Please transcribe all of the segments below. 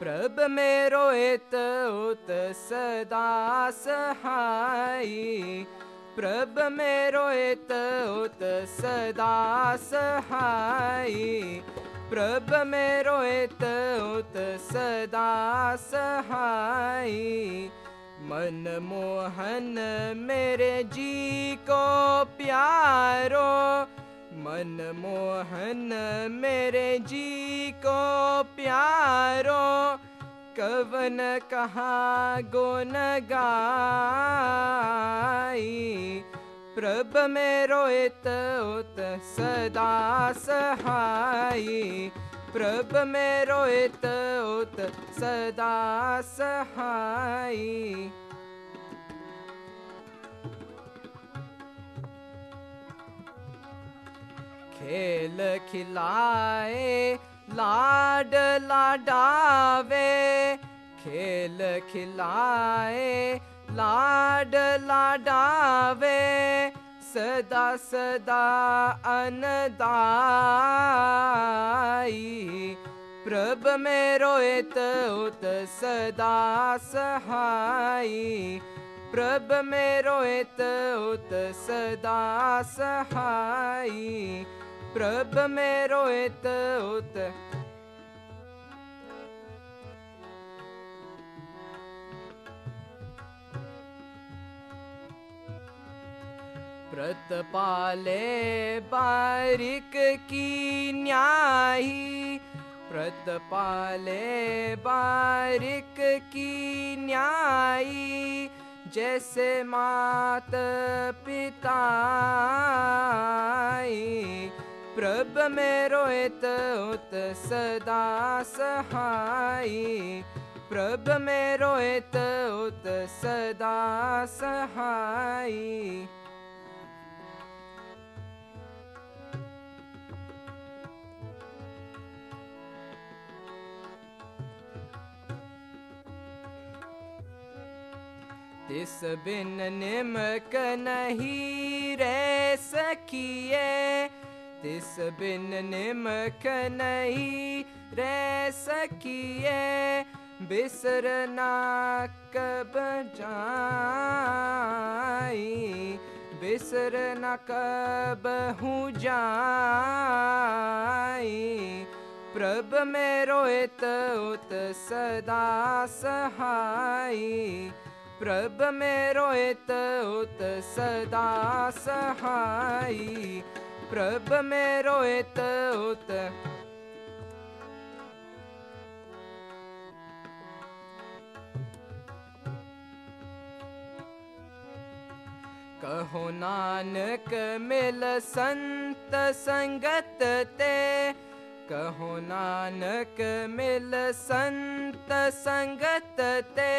ਪ੍ਰਭ ਮੇਰੋ ਇਤ ਉਤ ਸਦਾ ਸਹਾਈ। ਪ੍ਰਭ ਮੇਰੋ ਇਤ ਉਤ ਸਦਾ ਸਹਾਈ। ਪ੍ਰਭ ਮੇਰੋ ਇਤ ਉਤ ਸਦਾ ਸਹਾਈ। ਮਨ ਮੋਹਨ ਮੇਰੇ ਜੀ ਕੋ ਪਿਆਰੋ मन मोहन मेरे जी को प्यारो कवन कहा गुन गाई प्रभ मेरो इत उत सदा सहाई प्रभ मेरो इत उत सदा सहाई ਖੇਲ ਖਿਲਾਏ, ਲਾਡ ਲਾਡਾਵੇ। ਖੇਲ ਖਿਲਾਏ, ਲਾਡ ਲਾਡਾਵੇ। ਸਦਾ ਸਦਾ ਅਨਦਾਈ। ਪ੍ਰਭ ਮੇਰੋ ਇਤ ਉਤ ਸਦਾ ਸਹਾਈ। ਪ੍ਰਭ ਮੇਰੋ ਇਤ ਉਤ ਸਦਾ ਸਹਾਈ। मेरो इत उत व्रत पाले बारिक की न्याही व्रत पाले बारिक की न्यायी जैसे मात पिता ਪ੍ਰਭ ਮੇਰੋ ਇਤ ਉਤ ਸਦਾ ਸਹਾਈ। ਪ੍ਰਭ ਮੇਰੋ ਇਤ ਉਤ ਸਦਾ ਸਹਾਈ। ਤਿਸ ਬਿਨ ਨਿਮਕ ਨਹੀਂ ਰਹਿ ਸਕੀਏ। ਤਿਸ ਬਿਨ ਨਿਮਕ ਨਹੀਂ ਰਹਿ ਸਕੀਏ ਬਿਸਰਨਾ ਕਬ ਜਾਈ ਬਿਸਰਨਾ ਕਬ ਹੂੰ ਜਾਈ। ਪ੍ਰਭ ਮੇਰੋ ਇਤ ਉਤ ਸਦਾ ਸਹਾਈ, ਪ੍ਰਭ ਮੇਰੋ ਇਤ ਉਤ ਸਦਾ ਸਹਾਈ। प्रभ उत कहो नानक मिल संत संगत ते। कहो नानक मिल संत संगत ते।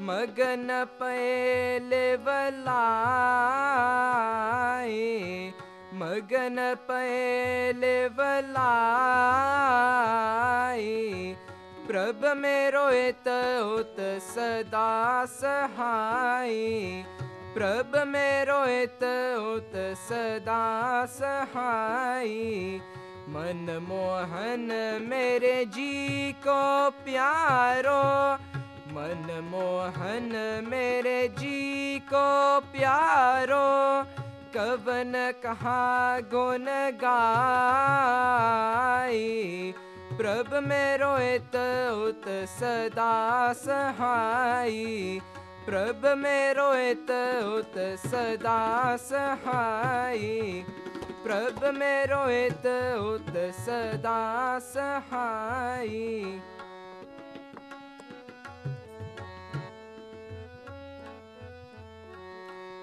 मगन पहले वलाई ਮਗਨ ਪਏ ਵਲਾਈ ਪ੍ਰਭ ਮੇਰੋ ਇਤ ਹੁਤ ਸਦਾ ਸਹਾਈ ਪ੍ਰਭ ਮੇਰੋ ਇਤ ਹੁਤ ਸਦਾ ਸਹਾਈ ਮਨ ਮੋਹਨ ਮੇਰੇ ਜੀ ਕੋ ਪਿਆਰੋ ਮਨ ਮੋਹਨ ਮੇਰੇ ਜੀ ਕੋ ਪਿਆਰੋ कवन कहा गुन गाई प्रभ मेरो इत उत सदा सहाई प्रभ मेरो इत उत सदा सहाई प्रभ मेरो इत उत सदा सहाई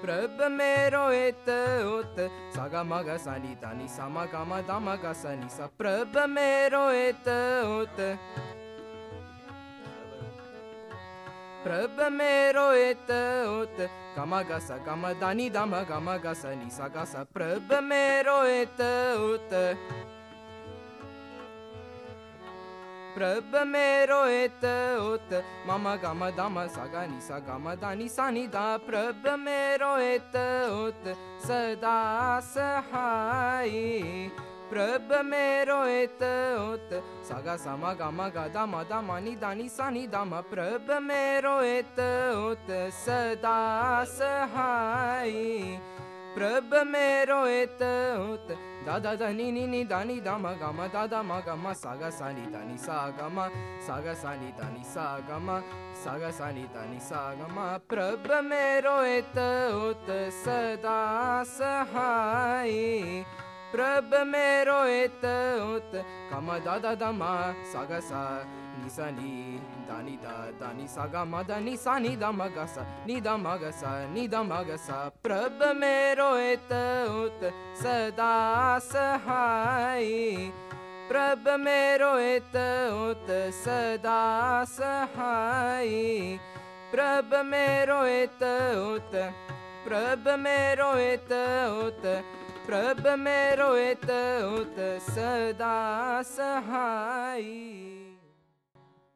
प्रभ मेरो इत उत सागा मगा सानी तानी सामा गामा दामा गा सनी सा प्रभ मेरो इत उत प्रभ मेरो इत उत गम ग स गम दानी दम गम ग स नि सा ग स प्रभ मेरो इत उत प्रभ मेरो इत उत स ग नि स गम दानी सा नि दा प्रभ मेरो इत उत सदा सहाई प्रभ मेरो एत उत सगा सम गम गद मद मनि दानि सनि दम प्रभ मेरो एत उत सदा सहाय प्रभ मेरो एत उत दादा दानि दानि दा मा गा मा दा दा मा ग सागा सा नीतानि सा गा सागा सा नीतानि सा गा सागा सा नीतानि सा गा प्रभ मेरोत सदा सहाय प्रभ मे रोयत उत कम दा दम का द सा गसा निी दानि दा दानिि सा स नि गसा। ग स प्रभ मे रोयत उत सदा सहाय। प्रभ मे रोयत उत सदा सहाय। प्रभ मे रोयत उत प्रभ मे रोयत उत ਪ੍ਰਭ ਮੇਰੋ ਇਤ ਉਤ ਸਦਾ ਸਹਾਈ।